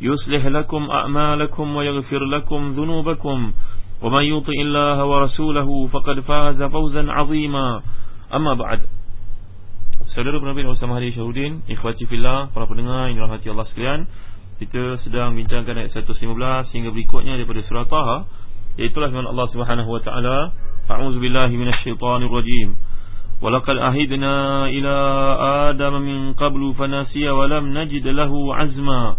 يصلح لكم أعمالكم ويغفر لكم ذنوبكم ومن يطع الله ورسوله فقد فاز فوزا عظيما أما بعد Saudara penampil Ustaz Mahdi Syahudin Ikhwati Fillah Para pendengar Yang dirahmati Allah sekalian Kita sedang bincangkan ayat 115 Hingga berikutnya daripada surah Taha Iaitulah firman Allah Subhanahu Wa Taala. A'udzu billahi minasyaitonir rajim Walaqad ahidna ila Adam min qablu fanasiya Walam najid lahu azma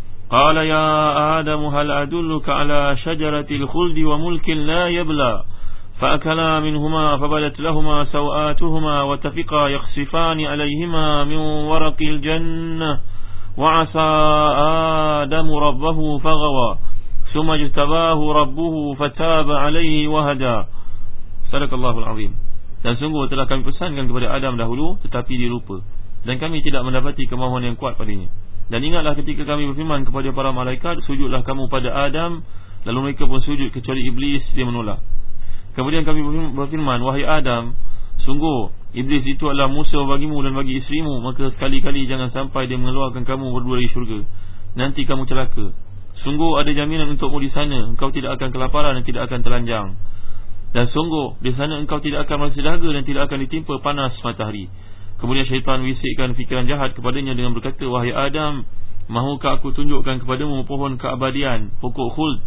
قال يا آدم هل أدلك على شجرة الخلد وملك لا يبلى فأكلا منهما فبدت لهما سوآتهما وتفقا يخسفان عليهما من ورق الجنة وعسى آدم ربه فغوى ثم اجتباه ربه فتاب عليه وهدى صدق الله العظيم dan sungguh telah kami pesankan kepada Adam dahulu tetapi dia lupa dan kami tidak mendapati kemahuan yang kuat padanya dan ingatlah ketika kami berfirman kepada para malaikat Sujudlah kamu pada Adam Lalu mereka pun sujud kecuali Iblis Dia menolak. Kemudian kami berfirman Wahai Adam Sungguh Iblis itu adalah musuh bagimu dan bagi isterimu Maka sekali-kali jangan sampai dia mengeluarkan kamu berdua dari syurga. Nanti kamu celaka. Sungguh ada jaminan untukmu di sana Engkau tidak akan kelaparan dan tidak akan telanjang. Dan sungguh Di sana engkau tidak akan merasa dahaga Dan tidak akan ditimpa panas matahari Kemudian syaitan wisikkan fikiran jahat kepadanya dengan berkata Wahai Adam Mahukah aku tunjukkan kepadamu pohon keabadian Pokok khuld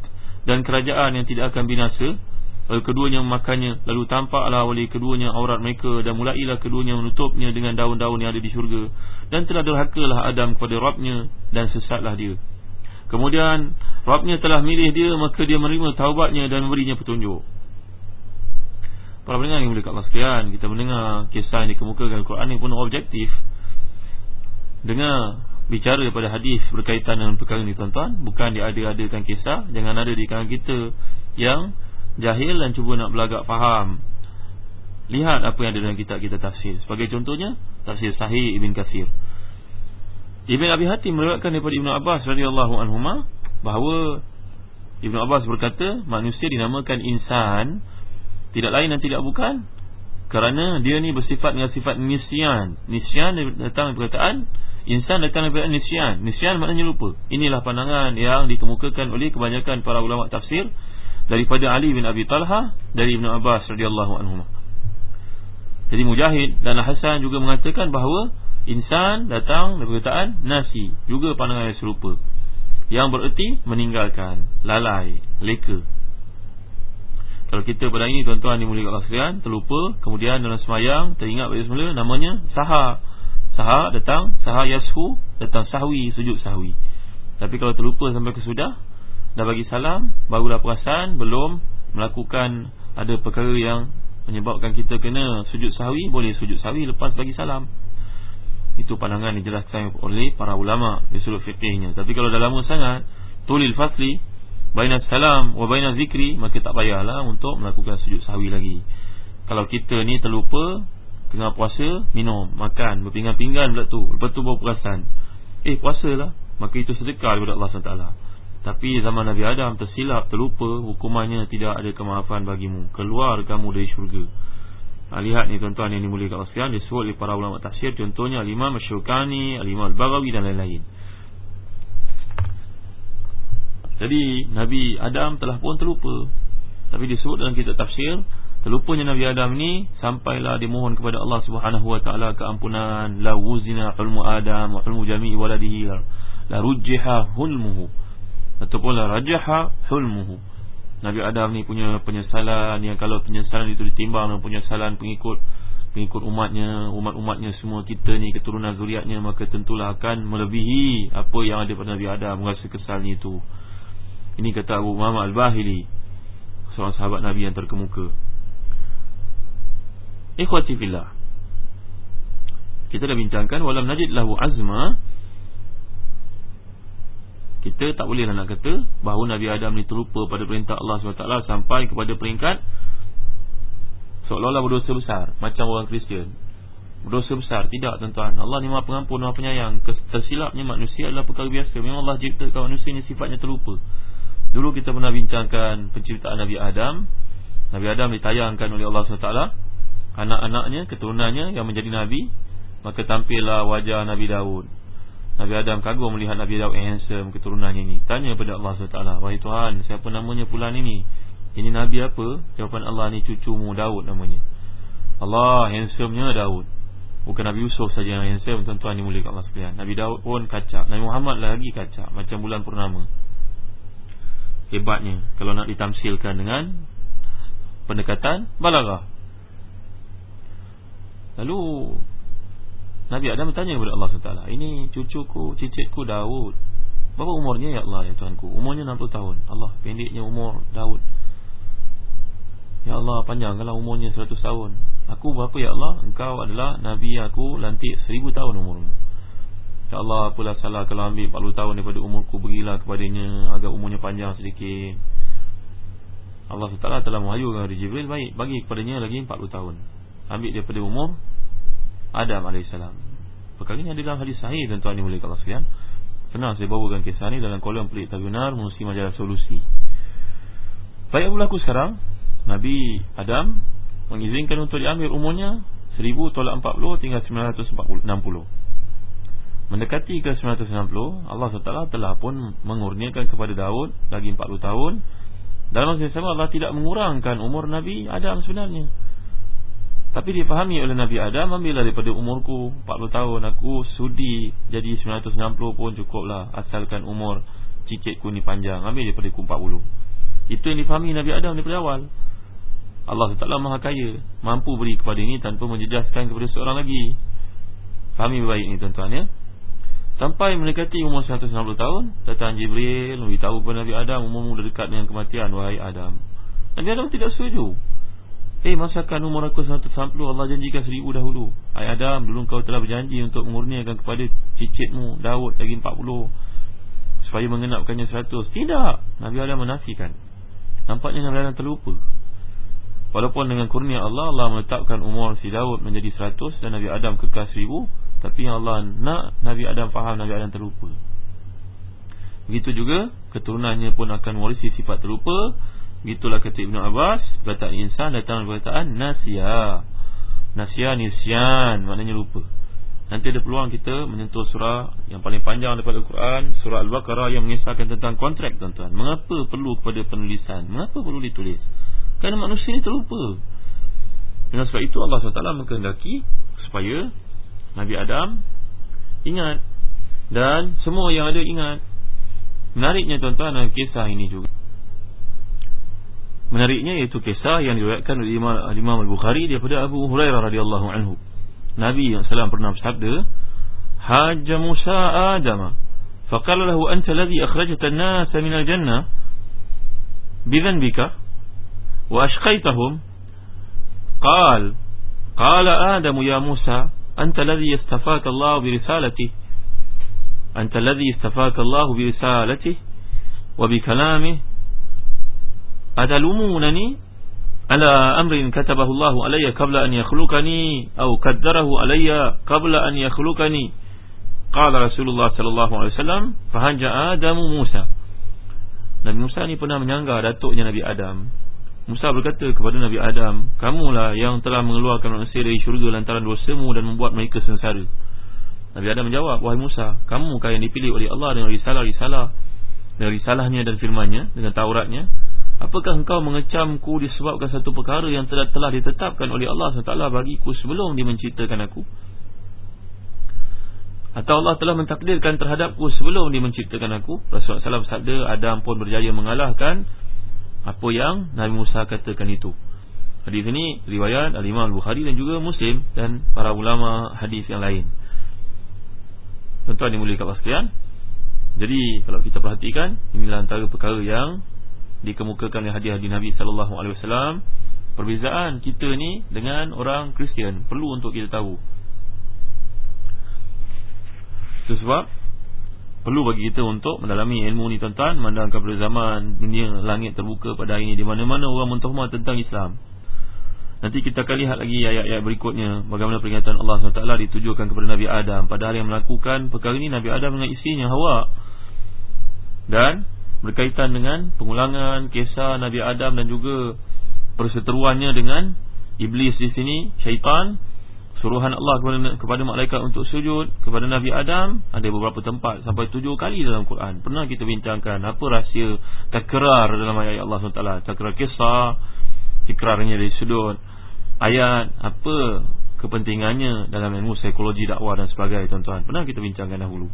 dan kerajaan yang tidak akan binasa? Lalu keduanya memakannya Lalu tampaklah oleh keduanya aurat mereka Dan mulailah keduanya menutupnya dengan daun-daun yang ada di syurga. Dan telah derhakalah Adam kepada Rabnya Dan sesatlah dia. Kemudian Rabnya telah milih dia Maka dia menerima taubatnya dan memberinya petunjuk Para pendengar yang boleh kat sekalian Kita mendengar kisah yang dikemukakan Al-Quran yang penuh objektif. Dengar bicara daripada hadis berkaitan dengan perkara ini tuan-tuan. Bukan diada-adakan kisah. Jangan ada di kalangan kita yang jahil dan cuba nak belagak faham. Lihat apa yang ada dalam kitab kita tafsir. Sebagai contohnya Tafsir Sahih Ibn Kathir. Ibn Abi Hatim meriwayatkan daripada Ibn Abbas radhiyallahu anhuma bahawa Ibn Abbas berkata manusia dinamakan insan tidak lain dan tidak bukan. Kerana dia ni bersifat dengan sifat nisyan. Nisyan datang dari perkataan Insan datang dari perkataan nisyan. Nisyan maknanya lupa. Inilah pandangan yang dikemukakan oleh kebanyakan para ulama tafsir Daripada Ali bin Abi Talha Dari Ibn Abbas radhiyallahu anhu. Jadi Mujahid dan Hasan juga mengatakan bahawa Insan datang dari perkataan nasi. Juga pandangan yang serupa. Yang bererti meninggalkan Lalai, leka kalau kita pada ini tuan-tuan dimuliakan Allah sekalian Terlupa Kemudian dalam semayang Teringat pada semula Namanya Saha. Saha datang Saha Yashu Datang Sahwi Sujud Sahwi. Tapi kalau terlupa sampai ke sudah Dah bagi salam Barulah perasan Belum Melakukan Ada perkara yang Menyebabkan kita kena Sujud Sahwi Boleh sujud Sahwi Lepas bagi salam. Itu pandangan dijelaskan oleh para ulama Di sudut fiqihnya. Tapi kalau dah lama sangat Tulil Fasli baina salam wa baina zikri maka tak payahlah untuk melakukan sujud sahwi lagi. Kalau kita ni terlupa tengah puasa minum makan berpinggan-pinggan pula tu. Lepas tu baru perasan. Eh puasalah. Maka itu sedekah kepada Allah SWT tapi zaman Nabi Adam tersilap terlupa hukumannya tidak ada kemaafan bagimu. Keluar kamu dari syurga. Ha, Lihat ni tuan-tuan yang dimuliakan Allah sekalian Disebut oleh para ulama tafsir Contohnya Al-Imam Al-Syukani Al-Imam Al-Baghawi dan lain-lain Jadi Nabi Adam telah pun terlupa. Tapi disebut dalam kitab tafsir Terlupanya Nabi Adam ni Sampailah dimohon kepada Allah subhanahu wa ta'ala Keampunan. La wuzina hulmu Adam Wa hulmu jami'i waladihi. La rujjiha hulmuhu. Ataupun la rajaha hulmuhu. Nabi Adam ni punya penyesalan Yang kalau penyesalan itu ditimbang Dengan penyesalan pengikut Pengikut umatnya Umat-umatnya semua kita ni Keturunan zuriatnya Maka tentulah akan melebihi Apa yang ada pada Nabi Adam. Merasa kesalnya itu Ini kata Abu Muhammad Al-Bahili Seorang sahabat Nabi yang terkemuka. Ikhwati fillah Kita dah bincangkan Walam najid lahu azma Kita tak boleh nak kata Bahawa Nabi Adam ni terlupa pada perintah Allah SWT Sampai kepada peringkat Seolah-olah berdosa besar Macam orang Kristian. Berdosa besar Tidak tuan-tuan. Allah ni maha pengampun Maha penyayang. Tersilapnya manusia adalah perkara biasa. Memang Allah ciptakan manusia ni sifatnya terlupa Dulu kita pernah bincangkan Penciptaan Nabi Adam. Nabi Adam ditayangkan oleh Allah SWT. Anak-anaknya, keturunannya yang menjadi Nabi. Maka tampillah wajah Nabi Daud. Nabi Adam kagum melihat Nabi Daud handsome keturunannya ini. Tanya kepada Allah SWT Wahai Tuhan, siapa namanya pulan ini? Ini Nabi apa? Jawapan Allah ni cucumu Daud namanya. Allah handsomenya Daud. Bukan Nabi Yusuf saja yang handsome Tuan-tuan dimulai kat Allah sekalian. Nabi Daud pun kacak. Nabi Muhammad lagi kacak Macam bulan purnama Hebatnya. Kalau nak ditamsilkan dengan Pendekatan Balarah Lalu Nabi Adam bertanya kepada Allah SWT Ini cucuku, cicitku Daud. Berapa umurnya ya Allah ya Tuhanku? Umurnya 60 tahun. Allah pendeknya umur Daud. Ya Allah panjangkanlah umurnya 100 tahun. Aku berapa ya Allah? Engkau adalah Nabi aku lantik 1000 tahun umurmu Ya Allah apalah salah kalau ambil 40 tahun daripada umurku Pergilah kepadanya agar umurnya panjang sedikit. Allah SWT telah menghayukan dari Jibril Baik bagi kepadanya lagi 40 tahun. Ambil daripada umur Adam AS. Perkara ini ada dalam hadis sahih tuan-tuan yang kalau sekalian. Pernah saya bawakan kisah ini dalam kolom pelik tabunar Menusi majalah solusi. Baik berlaku sekarang Nabi Adam mengizinkan untuk diambil umurnya 1000 tolak 40 tinggal 960 Mendekati ke 960 Allah SWT telah pun mengurniakan kepada Daud Lagi 40 tahun. Dalam masa yang sama Allah tidak mengurangkan umur Nabi Adam sebenarnya. Tapi dipahami oleh Nabi Adam Ambillah daripada umurku 40 tahun Aku sudi jadi 960 pun cukup lah Asalkan umur cicitku ni panjang Ambil daripada ku 40 Itu yang dipahami Nabi Adam daripada awal. Allah SWT maha kaya Mampu beri kepada ini tanpa menjejaskan kepada seorang lagi. Fahami baik ni tuan-tuan ya Sampai mendekati umur 160 tahun Datang Jibril Memberitahu kepada Nabi Adam Umurmu dah dekat dengan kematian Wahai Adam. Nabi Adam tidak setuju. Eh masakan umur aku 160 Allah janjikan seribu dahulu. Hai Adam dulu kau telah berjanji Untuk mengurniakan kepada cicitmu Daud lagi 40 Supaya mengenapkannya 100 Tidak! Nabi Adam menafikan. Nampaknya Nabi Adam terlupa. Walaupun dengan kurnia Allah Allah menetapkan umur si Daud menjadi 100 Dan Nabi Adam kekal 1000 Tapi yang Allah nak Nabi Adam faham Nabi Adam terlupa. Begitu juga Keturunannya pun akan mewarisi sifat terlupa. Itulah kata Ibn Abbas Perkataan insan datang perkataan Nasya Nasya nisyan Maknanya lupa. Nanti ada peluang kita menyentuh surah Yang paling panjang daripada Al-Quran Surah Al-Baqarah yang mengisahkan tentang kontrak tuan-tuan. Mengapa perlu kepada penulisan? Mengapa perlu ditulis? Kerana manusia ini terlupa. Dengan sebab itu Allah SWT menghendaki Supaya Nabi Adam Ingat Dan semua yang ada ingat Menariknya tuan-tuan Kisah ini juga Menariknya iaitu kisah yang diriwayatkan oleh Imam, Imam Al-Bukhari daripada Abu Hurairah radhiyallahu anhu. Nabi yang salam pernah bersabda, "Hajja Musa Adam, faqala lahu anta alladhi akhrajta an-nas min al-jannah bi dhanbika wa ashqaytahum." Qal, "Qala Adam ya Musa, أنت الذي استفاك الله برسالته أنت الذي استفاك الله برسالته وبكلامه أتلومونني على أمر كتبه الله علي قبل أن يخلقني أو قدره علي قبل أن يخلقني قال رسول الله صلى الله عليه وسلم فهنج آدم موسى Nabi Musa ni pernah menyanggah datuknya Nabi Adam Musa berkata kepada Nabi Adam Kamulah yang telah mengeluarkan manusia dari syurga lantaran dosamu dan membuat mereka sengsara. Nabi Adam menjawab Wahai Musa Kamukah yang dipilih oleh Allah dengan risalah-risalah Dengan risalahnya dan firmannya Dengan tauratnya? Apakah engkau mengecamku disebabkan satu perkara yang telah, telah ditetapkan oleh Allah SWT bagiku sebelum dia menciptakan aku? Atau Allah telah mentakdirkan terhadapku sebelum dia menciptakan aku? Rasulullah SAW sabda Adam pun berjaya mengalahkan apa yang Nabi Musa katakan itu. Hadis ini riwayat Al-Imam Al-Bukhari dan juga Muslim dan para ulama hadis yang lain. Tuan-tuan dimuliakan sekalian. Jadi kalau kita perhatikan inilah antara perkara yang dikemukakan oleh hadis-hadis Nabi sallallahu alaihi wasallam. Perbezaan kita ni dengan orang Kristian perlu untuk kita tahu. Sebab perlu bagi kita untuk mendalami ilmu ni tuan-tuan. Memandangkan pada zaman dunia langit terbuka pada hari ini di mana-mana orang mentahmah tentang Islam. Nanti kita akan lihat lagi ayat-ayat berikutnya. Bagaimana peringatan Allah SWT ditujukan kepada Nabi Adam. Padahal yang melakukan perkara ini Nabi Adam dengan isinya Hawa. Dan berkaitan dengan pengulangan kisah Nabi Adam dan juga perseteruannya dengan Iblis di sini syaitan suruhan Allah kepada, kepada malaikat untuk sujud kepada Nabi Adam ada beberapa tempat sampai tujuh kali dalam Quran. Pernah kita bincangkan apa rahsia takrar dalam ayat Allah SWT takrar kisah takrarnya dari sudut ayat apa kepentingannya dalam ilmu psikologi dakwah dan sebagainya tuan-tuan. Pernah kita bincangkan dahulu?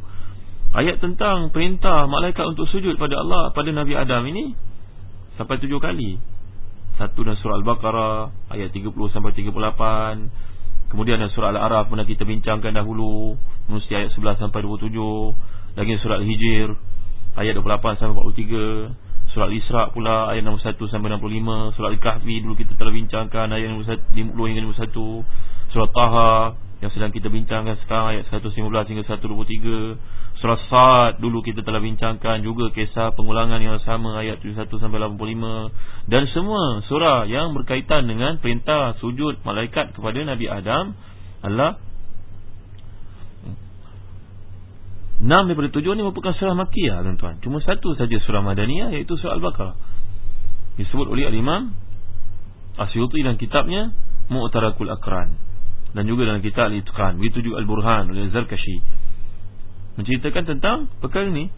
Ayat tentang perintah malaikat untuk sujud pada Allah pada Nabi Adam ini sampai tujuh kali. Satu dalam surah Al-Baqarah ayat 30 sampai 38 Kemudian surah Al-Araf pernah kita bincangkan dahulu Manusia ayat 11 sampai 27 Lagi surah Al-Hijir Ayat 28 sampai 43 Surah Al-Isra' pula ayat 61 sampai 65 Surah Al-Kahfi dulu kita telah bincangkan Ayat 50 hingga 51 Surah Taha yang sedang kita bincangkan sekarang Ayat 115 hingga 123 Surah Sa'ad dulu kita telah bincangkan juga kisah pengulangan yang sama ayat 71 sampai 85 dan semua surah yang berkaitan dengan perintah sujud malaikat kepada Nabi Adam adalah enam daripada tujuh ini merupakan surah Makkiyah tuan-tuan. Cuma satu saja surah Madaniyah iaitu surah Al-Baqarah. Disebut oleh Al-Imam Asyuti dan kitabnya Mu'tarakul Akran dan juga dalam kitab Al-Itqan. Begitu juga Al-Burhan oleh Zarkashi menceritakan tentang perkara ini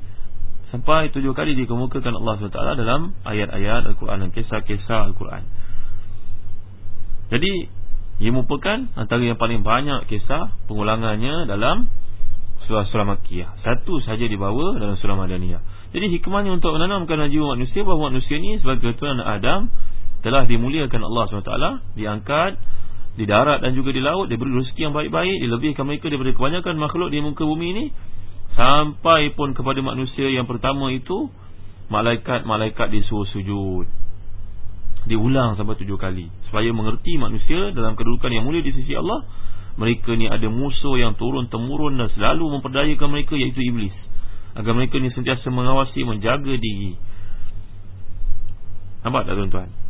sampai tujuh kali dikemukakan Allah SWT dalam ayat-ayat Al-Quran dan kisah-kisah Al-Quran. Jadi ia merupakan antara yang paling banyak kisah pengulangannya dalam surah-surah Makkiyah. Satu saja dibawa dalam surah Madaniyah. Jadi hikmahnya untuk menanamkan jiwa manusia bahawa manusia ini sebagai keturunan Adam telah dimuliakan Allah SWT, diangkat di darat dan juga di laut, diberi rezeki yang baik-baik, dilebihkan mereka daripada kebanyakan makhluk di muka bumi ini Sampai pun kepada manusia yang pertama itu Malaikat-malaikat disuruh sujud. Diulang sampai tujuh kali. Supaya mengerti manusia dalam kedudukan yang mulia di sisi Allah Mereka ni ada musuh yang turun-temurun Dan selalu memperdayakan mereka iaitu Iblis. Agar mereka ni sentiasa mengawasi, menjaga diri. Nampak tak tuan-tuan?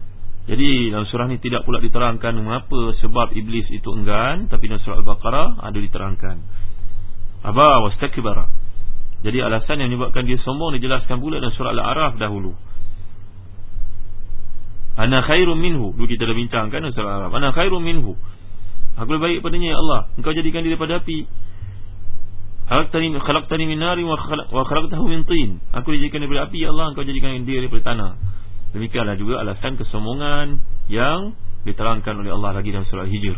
Jadi dalam surah ni tidak pula diterangkan Mengapa sebab Iblis itu enggan Tapi dalam surah Al-Baqarah ada diterangkan Aba wastakbara. Jadi alasan yang menyebabkan dia sombong dijelaskan pula dalam surah Al-A'raf dahulu. Ana khairum minhu. Dulu kita dah bincangkan dalam surah Al-A'raf. Ana khairum minhu. Aku lebih baik padanya ya Allah. Engkau jadikan dia daripada api. Khalaqtani khalaqtani min nari wa khalaqtahu min tin. Aku dijadikan daripada api ya Allah, engkau jadikan dia daripada tanah. Demikianlah juga alasan kesombongan yang diterangkan oleh Allah lagi dalam surah Hijr.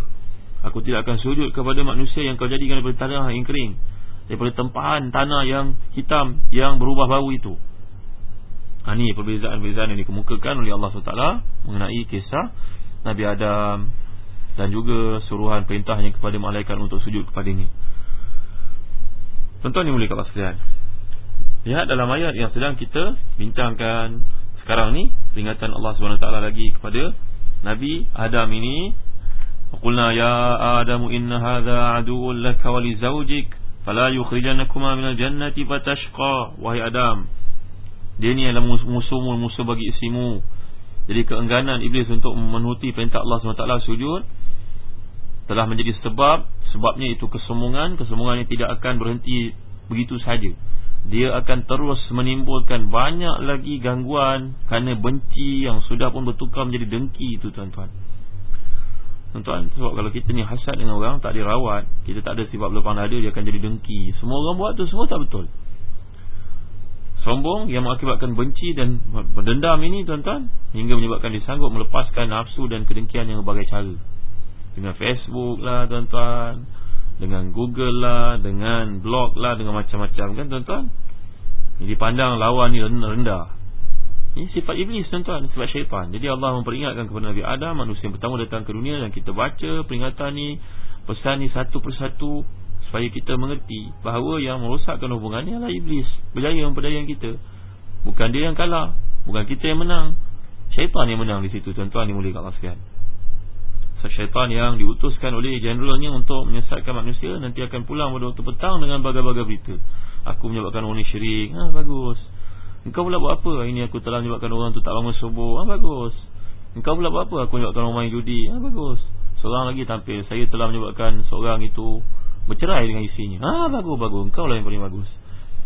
Aku tidak akan sujud kepada manusia yang kau jadikan daripada tanah yang kering daripada tempahan tanah yang hitam yang berubah bau itu. Ha, ini perbezaan-perbezaan yang dikemukakan oleh Allah SWT mengenai kisah Nabi Adam dan juga suruhan perintahnya kepada malaikat untuk sujud kepada ini. Yang mulia kat sekalian. Lihat dalam ayat yang sedang kita bincangkan sekarang ni peringatan Allah SWT lagi kepada Nabi Adam ini. Qulna ya Adam inna hadha aduwwun laka wa li zawjika Fala yukhrijanakuma minal jannati fatashqa. Wahai Adam Dia ni adalah musuhmu Musuh bagi isimu. Jadi keengganan iblis untuk menuruti perintah Allah SWT sujud Telah menjadi sebab. Sebabnya itu kesombongan. Kesombongan yang tidak akan berhenti Begitu saja dia akan terus menimbulkan banyak lagi gangguan kerana benci yang sudah pun bertukar menjadi dengki itu tuan-tuan. Tuan-tuan, sebab kalau kita ni hasad dengan orang tak dirawat, kita tak ada sifat lepas ada dia akan jadi dengki. Semua orang buat tu semua tak betul. Sombong yang mengakibatkan benci dan berdendam ini tuan-tuan hingga menyebabkan dia sanggup melepaskan nafsu dan kedengkian yang berbagai cara. Dengan Facebook lah tuan-tuan dengan Google lah Dengan blog lah Dengan macam-macam. Kan tuan-tuan? Jadi pandang lawan ni rendah. Ini sifat iblis tuan-tuan. Sifat syaitan. Jadi Allah memperingatkan kepada Nabi Adam Manusia yang pertama datang ke dunia Dan kita baca peringatan ni Pesan ni satu persatu Supaya kita mengerti Bahawa yang merosakkan hubungan ni adalah iblis. Berjaya memperdayaan kita. Bukan dia yang kalah. Bukan kita yang menang. Syaitan yang menang di situ tuan-tuan. Kat Allah sekalian syaitan yang diutuskan oleh generalnya untuk menyesatkan manusia nanti akan pulang pada waktu petang dengan bagai-bagai berita. Aku menyebabkan orang ni syirik. Ha bagus. Engkau pula buat apa? Ini aku telah menyebabkan orang tu tak bangun subuh. Ha bagus. Engkau pula buat apa? Aku menyebabkan orang main judi. Ha bagus. Seorang lagi tampil, saya telah menyebabkan seorang itu bercerai dengan isinya. Ha bagus bagus. Engkau lah yang paling bagus.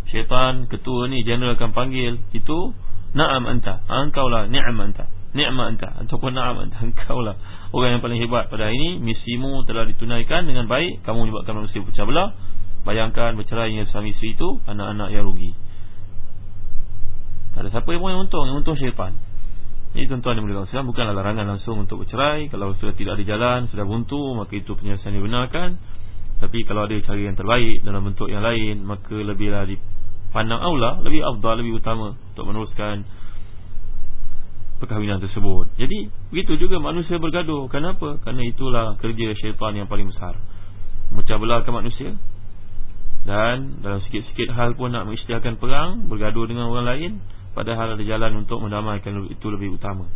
Syaitan ketua ni general akan panggil itu Naam anta. Ha, engkau lah ni'am anta. Ni'ma anta. Ataupun na'am anta. Engkau lah orang yang paling hebat pada hari ini misimu telah ditunaikan dengan baik. Kamu menyebabkan manusia pecah belah. Bayangkan bercerai dengan suami isteri itu anak-anak yang rugi. Tak ada siapa yang yang untung. Yang untung syaitan. Ini tuan-tuan yang boleh kawasan bukanlah larangan langsung untuk bercerai. Kalau sudah tidak ada jalan sudah buntu maka itu penyelesaian dibenarkan. Tapi kalau ada cara yang terbaik dalam bentuk yang lain maka lebihlah dipandang Allah lebih afdal lebih utama untuk meneruskan perkahwinan tersebut. Jadi begitu juga manusia bergaduh. Kenapa? Karena itulah kerja syaitan yang paling besar. Memecah belahkan manusia. Dan dalam sikit-sikit hal pun nak mengisytiharkan perang, bergaduh dengan orang lain, padahal ada jalan untuk mendamaikan itu lebih utama.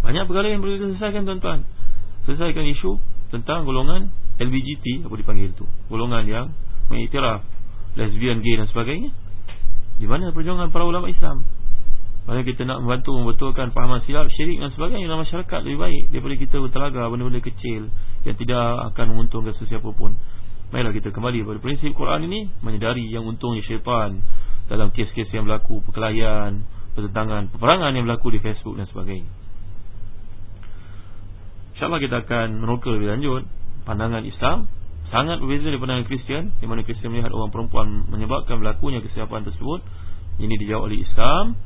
Banyak perkara yang perlu diselesaikan tuan-tuan. Selesaikan isu tentang golongan LBGT apa dipanggil itu. Golongan yang mengiktiraf lesbian, gay dan sebagainya. Di mana perjuangan para ulama Islam? Maka kita nak membantu membetulkan fahaman silap syirik dan sebagainya dalam masyarakat lebih baik daripada kita bertelaga benda-benda kecil yang tidak akan menguntungkan sesiapa pun. Marilah kita kembali pada prinsip Quran ini menyedari yang untungnya syaitan dalam kes-kes yang berlaku perkelahian, pertentangan, peperangan yang berlaku di Facebook dan sebagainya. InsyaAllah kita akan meroka lebih lanjut pandangan Islam sangat berbeza daripada pandangan Kristian di mana Kristian melihat orang perempuan menyebabkan berlakunya kesilapan tersebut. Ini dijawab oleh Islam.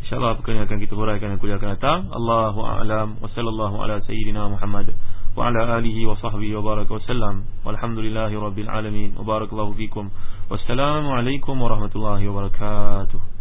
InsyaAllah perkara akan kita huraikan yang kuliah akan datang. Allahu a'lam wa sallallahu ala sayyidina Muhammad wa ala alihi wa sahbihi wa baraka wa sallam. Walhamdulillahi rabbil alamin. Wa barakallahu fikum. Wassalamu alaikum warahmatullahi wabarakatuh